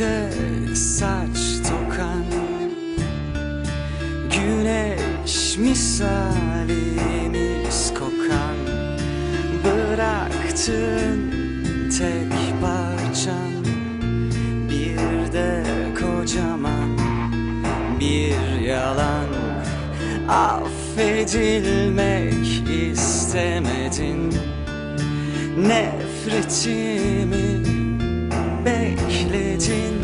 Elimde saç tokan Güneş misalimiz kokan Bıraktın tek parçan Bir de kocaman bir yalan. Affedilmek istemedin Nefretimi bekledin.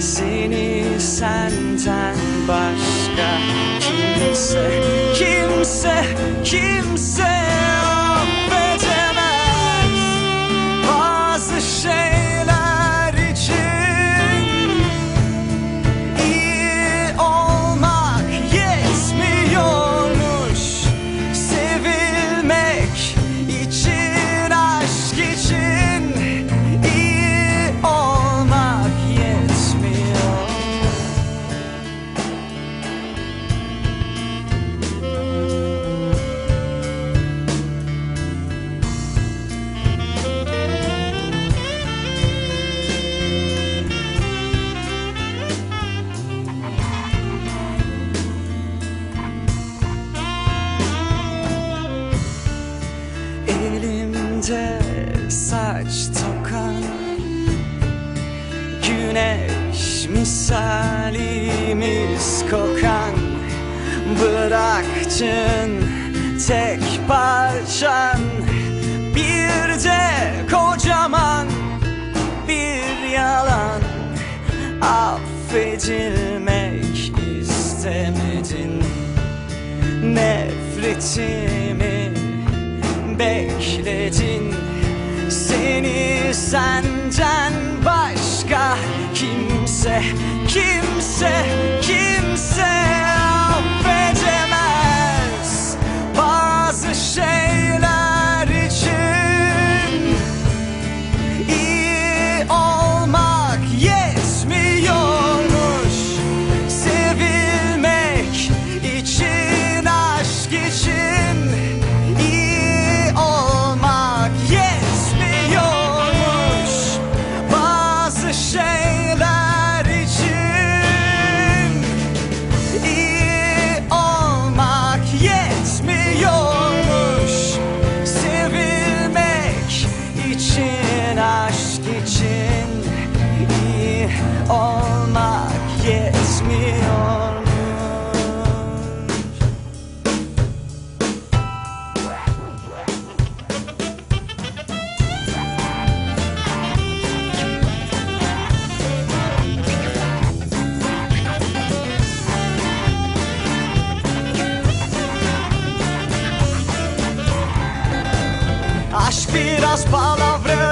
Seni senden başka kimse Kimse, kimse Güneş misalimiz kokan Bıraktın tek parçan Bir de kocaman bir yalan. Affedilmek istemedin Nefretimi bekledin Seni senden kimse Kimse, olmak yetmiyormuş Aşk biraz palavradır